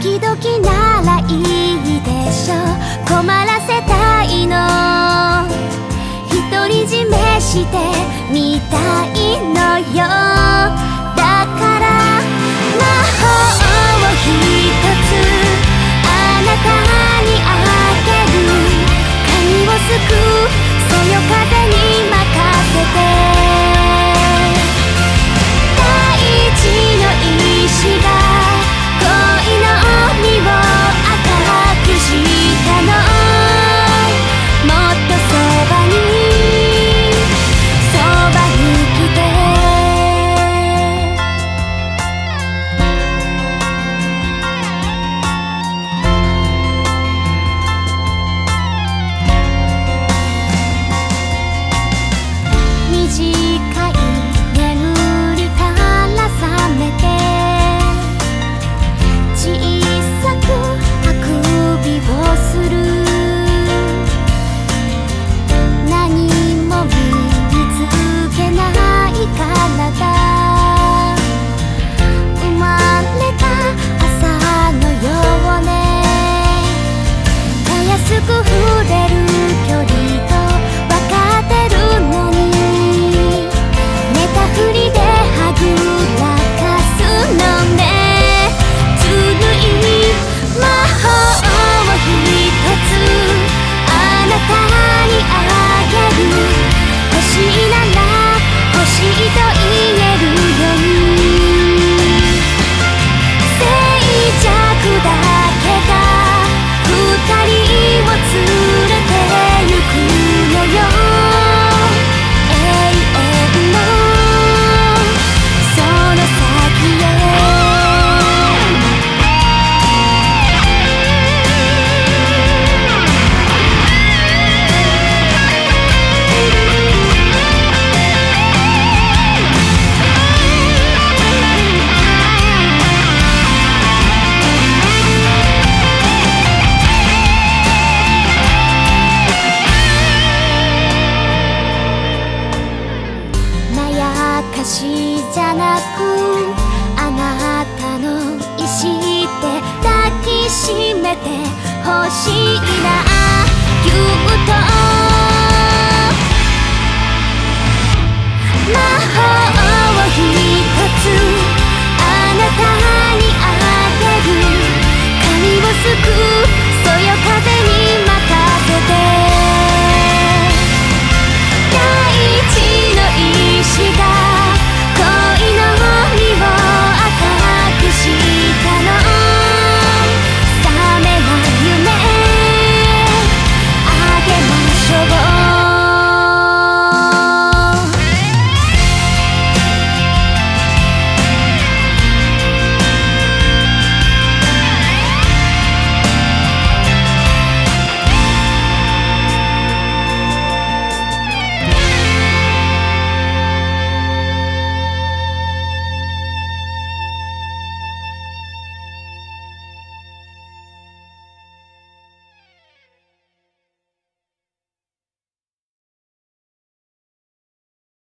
時々ならいいでしょう。困らせたいの。独り占めしてなくあなたの意志で抱きしめてほしいな。